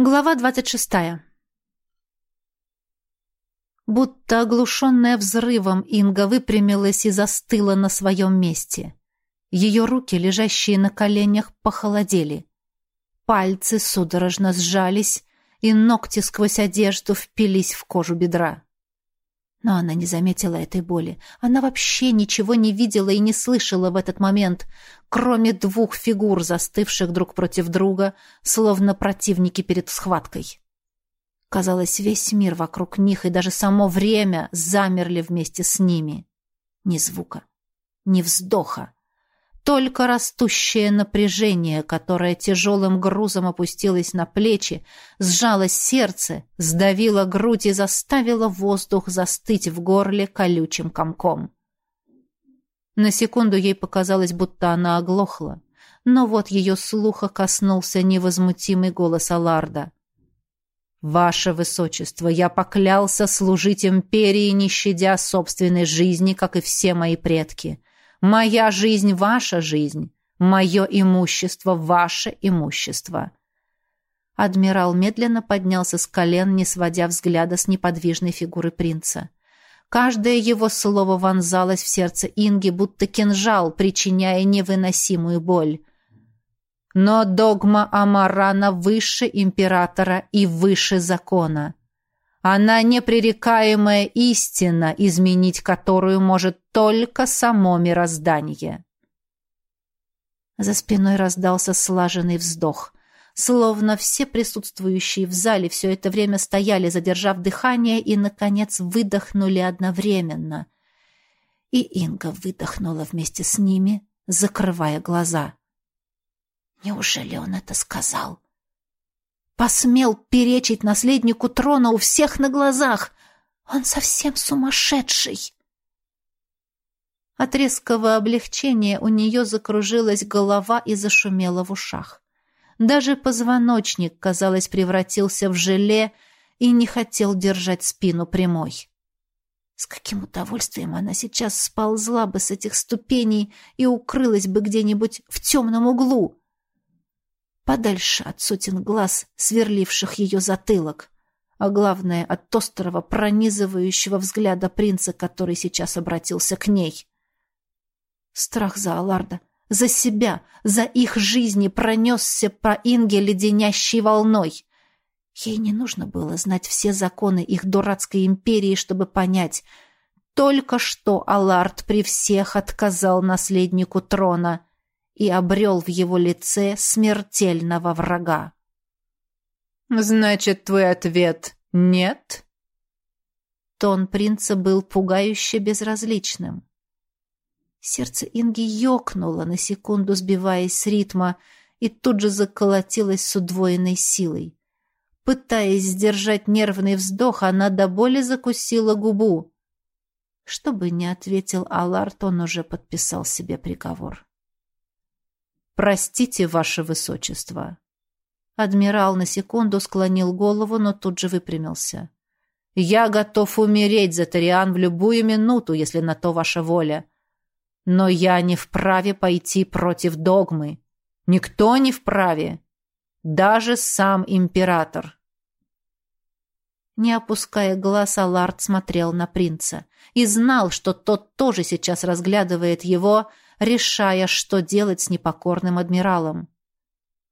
Глава двадцать шестая. Будто оглушенная взрывом, Инга выпрямилась и застыла на своем месте. Ее руки, лежащие на коленях, похолодели. Пальцы судорожно сжались, и ногти сквозь одежду впились в кожу бедра. Но она не заметила этой боли. Она вообще ничего не видела и не слышала в этот момент, кроме двух фигур, застывших друг против друга, словно противники перед схваткой. Казалось, весь мир вокруг них и даже само время замерли вместе с ними. Ни звука, ни вздоха. Только растущее напряжение, которое тяжелым грузом опустилось на плечи, сжало сердце, сдавило грудь и заставило воздух застыть в горле колючим комком. На секунду ей показалось, будто она оглохла, но вот ее слуха коснулся невозмутимый голос Аларда. «Ваше Высочество, я поклялся служить империи, не щадя собственной жизни, как и все мои предки». Моя жизнь — ваша жизнь. Мое имущество — ваше имущество». Адмирал медленно поднялся с колен, не сводя взгляда с неподвижной фигуры принца. Каждое его слово вонзалось в сердце Инги, будто кинжал, причиняя невыносимую боль. Но догма Амарана выше императора и выше закона. Она непререкаемая истина, изменить которую может только само мироздание. За спиной раздался слаженный вздох. Словно все присутствующие в зале все это время стояли, задержав дыхание, и, наконец, выдохнули одновременно. И Инга выдохнула вместе с ними, закрывая глаза. «Неужели он это сказал?» Посмел перечить наследнику трона у всех на глазах. Он совсем сумасшедший. От резкого облегчения у нее закружилась голова и зашумела в ушах. Даже позвоночник, казалось, превратился в желе и не хотел держать спину прямой. С каким удовольствием она сейчас сползла бы с этих ступеней и укрылась бы где-нибудь в темном углу подальше от сотен глаз, сверливших ее затылок, а главное, от острого, пронизывающего взгляда принца, который сейчас обратился к ней. Страх за Аларда, за себя, за их жизни пронесся по Инге леденящей волной. Ей не нужно было знать все законы их дурацкой империи, чтобы понять. Только что Алард при всех отказал наследнику трона — и обрел в его лице смертельного врага. «Значит, твой ответ нет?» Тон принца был пугающе безразличным. Сердце Инги ёкнуло, на секунду сбиваясь с ритма, и тут же заколотилось с удвоенной силой. Пытаясь сдержать нервный вздох, она до боли закусила губу. Что бы ни ответил Аларт, он уже подписал себе приговор. «Простите, ваше высочество». Адмирал на секунду склонил голову, но тут же выпрямился. «Я готов умереть за Ториан в любую минуту, если на то ваша воля. Но я не вправе пойти против догмы. Никто не вправе. Даже сам император». Не опуская глаз, Аларт смотрел на принца и знал, что тот тоже сейчас разглядывает его, — решая, что делать с непокорным адмиралом.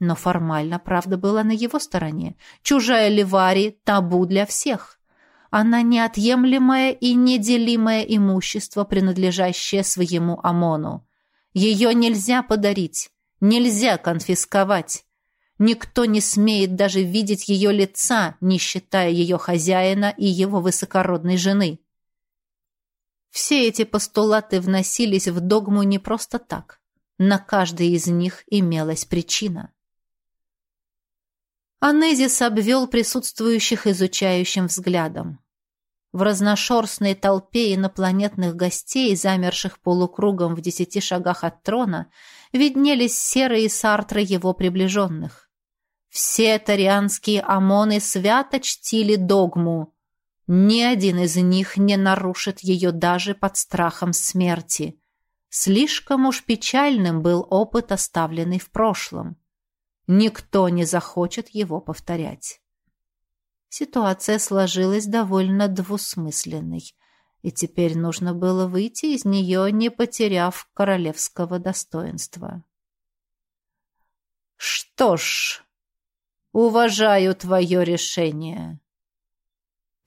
Но формально правда была на его стороне. Чужая Ливари – табу для всех. Она неотъемлемое и неделимое имущество, принадлежащее своему Амону. Ее нельзя подарить, нельзя конфисковать. Никто не смеет даже видеть ее лица, не считая ее хозяина и его высокородной жены. Все эти постулаты вносились в догму не просто так. На каждой из них имелась причина. Анезис обвел присутствующих изучающим взглядом. В разношерстной толпе инопланетных гостей, замерших полукругом в десяти шагах от трона, виднелись серые сартры его приближенных. Все тарианские ОМОНы свято чтили догму, ни один из них не нарушит ее даже под страхом смерти. Слишком уж печальным был опыт, оставленный в прошлом. Никто не захочет его повторять. Ситуация сложилась довольно двусмысленной, и теперь нужно было выйти из нее, не потеряв королевского достоинства. «Что ж, уважаю твое решение».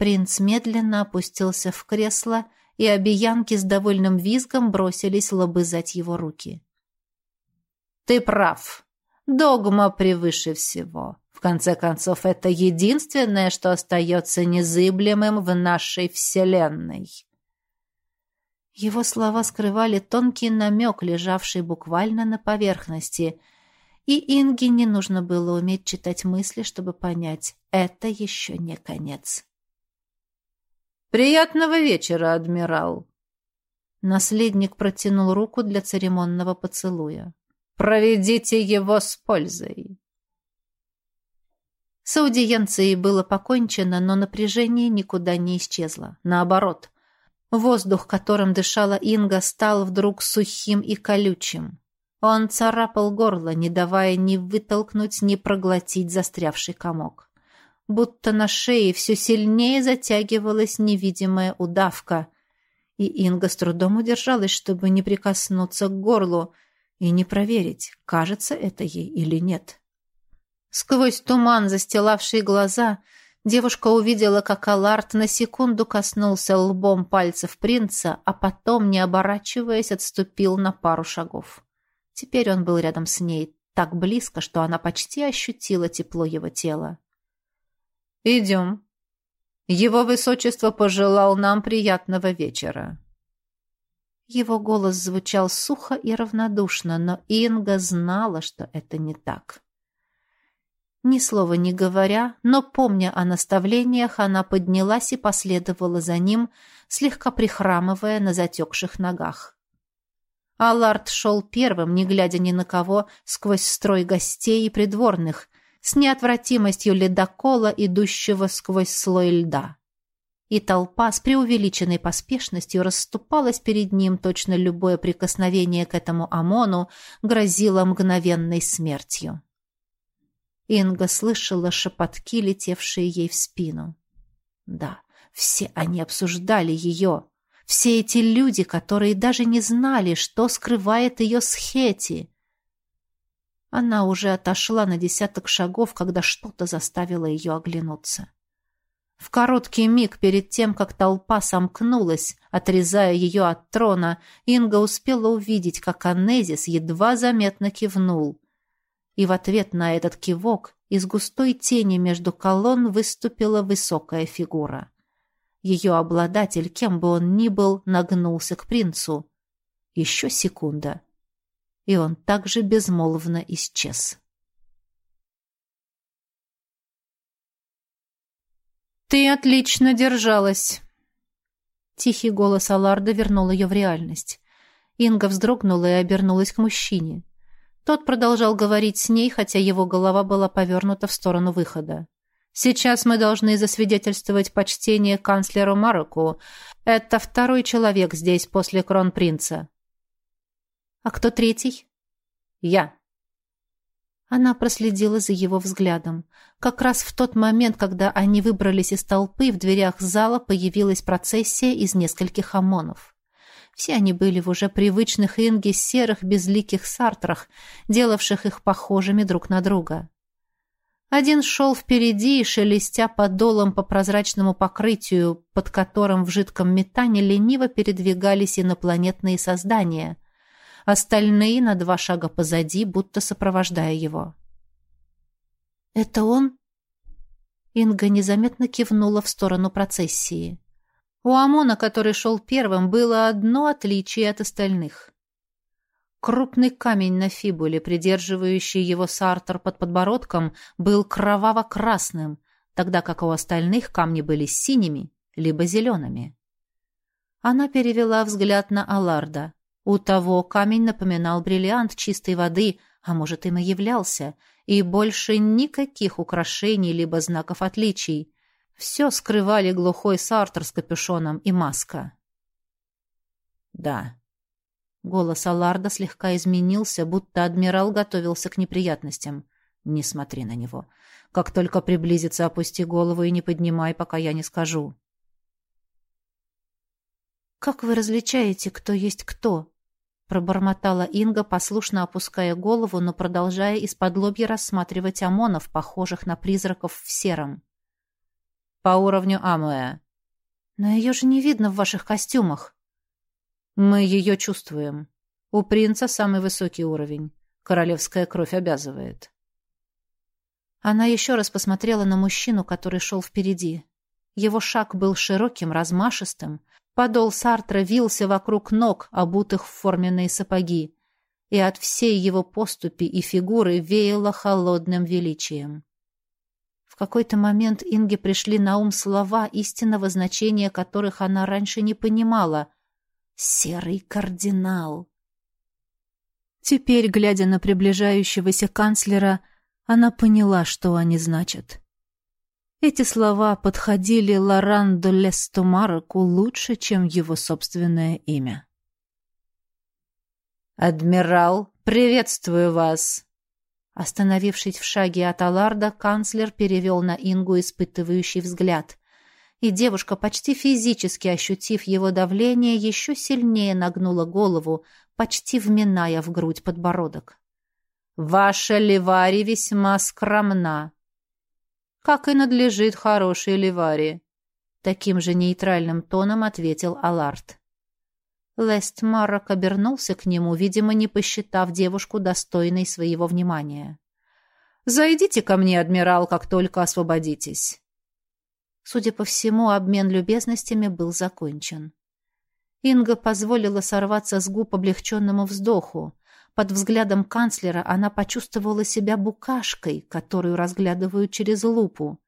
Принц медленно опустился в кресло, и обиянки с довольным визгом бросились лобызать его руки. «Ты прав. Догма превыше всего. В конце концов, это единственное, что остается незыблемым в нашей Вселенной». Его слова скрывали тонкий намек, лежавший буквально на поверхности, и Инге не нужно было уметь читать мысли, чтобы понять, это еще не конец. «Приятного вечера, адмирал!» Наследник протянул руку для церемонного поцелуя. «Проведите его с пользой!» С аудиенцией было покончено, но напряжение никуда не исчезло. Наоборот, воздух, которым дышала Инга, стал вдруг сухим и колючим. Он царапал горло, не давая ни вытолкнуть, ни проглотить застрявший комок будто на шее все сильнее затягивалась невидимая удавка, и Инга с трудом удержалась, чтобы не прикоснуться к горлу и не проверить, кажется это ей или нет. Сквозь туман, застилавший глаза, девушка увидела, как Аларт на секунду коснулся лбом пальцев принца, а потом, не оборачиваясь, отступил на пару шагов. Теперь он был рядом с ней, так близко, что она почти ощутила тепло его тела. «Идем. Его высочество пожелал нам приятного вечера». Его голос звучал сухо и равнодушно, но Инга знала, что это не так. Ни слова не говоря, но, помня о наставлениях, она поднялась и последовала за ним, слегка прихрамывая на затекших ногах. Аллард шел первым, не глядя ни на кого, сквозь строй гостей и придворных, с неотвратимостью ледокола, идущего сквозь слой льда. И толпа с преувеличенной поспешностью расступалась перед ним, точно любое прикосновение к этому ОМОНу грозило мгновенной смертью. Инга слышала шепотки, летевшие ей в спину. Да, все они обсуждали ее. Все эти люди, которые даже не знали, что скрывает ее с Хети. Она уже отошла на десяток шагов, когда что-то заставило ее оглянуться. В короткий миг перед тем, как толпа сомкнулась, отрезая ее от трона, Инга успела увидеть, как Анезис едва заметно кивнул. И в ответ на этот кивок из густой тени между колонн выступила высокая фигура. Ее обладатель, кем бы он ни был, нагнулся к принцу. Еще секунда — и он также безмолвно исчез. «Ты отлично держалась!» Тихий голос Аларда вернул ее в реальность. Инга вздрогнула и обернулась к мужчине. Тот продолжал говорить с ней, хотя его голова была повернута в сторону выхода. «Сейчас мы должны засвидетельствовать почтение канцлеру Мароку. Это второй человек здесь после кронпринца. «А кто третий?» «Я». Она проследила за его взглядом. Как раз в тот момент, когда они выбрались из толпы, в дверях зала появилась процессия из нескольких ОМОНов. Все они были в уже привычных Инге серых безликих сартрах, делавших их похожими друг на друга. Один шел впереди, шелестя подолом по прозрачному покрытию, под которым в жидком метане лениво передвигались инопланетные создания, остальные на два шага позади, будто сопровождая его. «Это он?» Инга незаметно кивнула в сторону процессии. У Амона, который шел первым, было одно отличие от остальных. Крупный камень на фибуле, придерживающий его сартер под подбородком, был кроваво-красным, тогда как у остальных камни были синими, либо зелеными. Она перевела взгляд на Аларда. У того камень напоминал бриллиант чистой воды, а может, им и являлся, и больше никаких украшений либо знаков отличий. Все скрывали глухой сартер с капюшоном и маска. «Да». Голос Аларда слегка изменился, будто адмирал готовился к неприятностям. Не смотри на него. Как только приблизится, опусти голову и не поднимай, пока я не скажу. «Как вы различаете, кто есть кто?» Пробормотала Инга, послушно опуская голову, но продолжая из-под лобья рассматривать ОМОНов, похожих на призраков в сером. «По уровню Амуэ». «Но ее же не видно в ваших костюмах». «Мы ее чувствуем. У принца самый высокий уровень. Королевская кровь обязывает». Она еще раз посмотрела на мужчину, который шел впереди. Его шаг был широким, размашистым. Подол Сартра вился вокруг ног, обутых в форменные сапоги, и от всей его поступи и фигуры веяло холодным величием. В какой-то момент Инге пришли на ум слова, истинного значения которых она раньше не понимала. «Серый кардинал». Теперь, глядя на приближающегося канцлера, она поняла, что они значат. Эти слова подходили Лоранду Лестумароку лучше, чем его собственное имя. «Адмирал, приветствую вас!» Остановившись в шаге от Аларда, канцлер перевел на Ингу испытывающий взгляд. И девушка, почти физически ощутив его давление, еще сильнее нагнула голову, почти вминая в грудь подбородок. Ваша ливари весьма скромна. Как и надлежит хорошей ливари. Таким же нейтральным тоном ответил Аларт. Лест Маррок обернулся к нему, видимо, не посчитав девушку достойной своего внимания. «Зайдите ко мне, адмирал, как только освободитесь». Судя по всему, обмен любезностями был закончен. Инга позволила сорваться с губ облегченному вздоху. Под взглядом канцлера она почувствовала себя букашкой, которую разглядывают через лупу.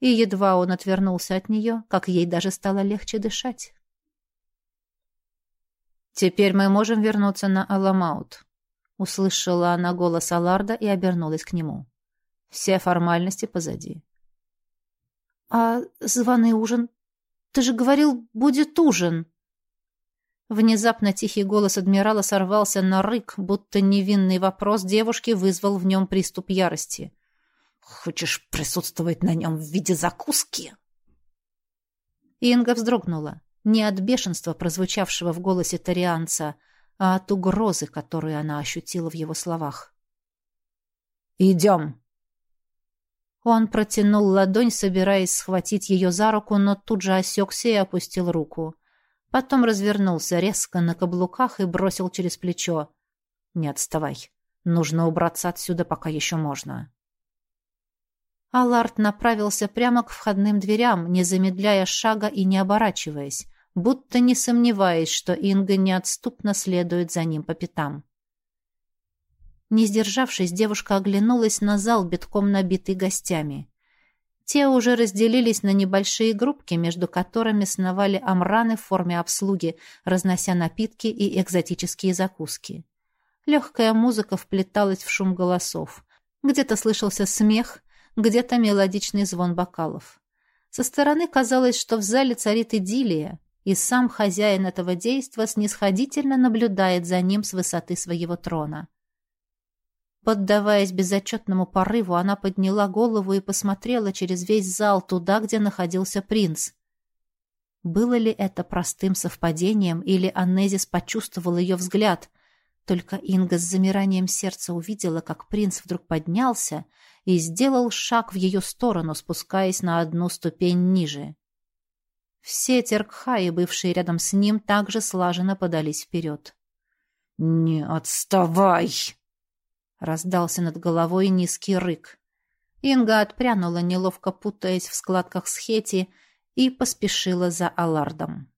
И едва он отвернулся от нее, как ей даже стало легче дышать. «Теперь мы можем вернуться на Аламаут», — услышала она голос Аларда и обернулась к нему. «Все формальности позади». «А званый ужин? Ты же говорил, будет ужин!» Внезапно тихий голос адмирала сорвался на рык, будто невинный вопрос девушки вызвал в нем приступ ярости. «Хочешь присутствовать на нем в виде закуски?» Инга вздрогнула. Не от бешенства, прозвучавшего в голосе тарианца, а от угрозы, которую она ощутила в его словах. «Идем!» Он протянул ладонь, собираясь схватить ее за руку, но тут же осекся и опустил руку. Потом развернулся резко на каблуках и бросил через плечо. «Не отставай. Нужно убраться отсюда, пока еще можно». Аларт направился прямо к входным дверям, не замедляя шага и не оборачиваясь, будто не сомневаясь, что Инга неотступно следует за ним по пятам. Не сдержавшись, девушка оглянулась на зал, битком набитый гостями. Те уже разделились на небольшие группки, между которыми сновали амраны в форме обслуги, разнося напитки и экзотические закуски. Легкая музыка вплеталась в шум голосов. Где-то слышался смех, где-то мелодичный звон бокалов. Со стороны казалось, что в зале царит идиллия, и сам хозяин этого действа снисходительно наблюдает за ним с высоты своего трона. Поддаваясь безотчетному порыву, она подняла голову и посмотрела через весь зал туда, где находился принц. Было ли это простым совпадением, или Аннезис почувствовал ее взгляд? Только Инга с замиранием сердца увидела, как принц вдруг поднялся и сделал шаг в ее сторону, спускаясь на одну ступень ниже. Все теркхаи, бывшие рядом с ним, также слаженно подались вперед. «Не отставай!» Раздался над головой низкий рык. Инга отпрянула, неловко путаясь в складках схети, и поспешила за Алардом.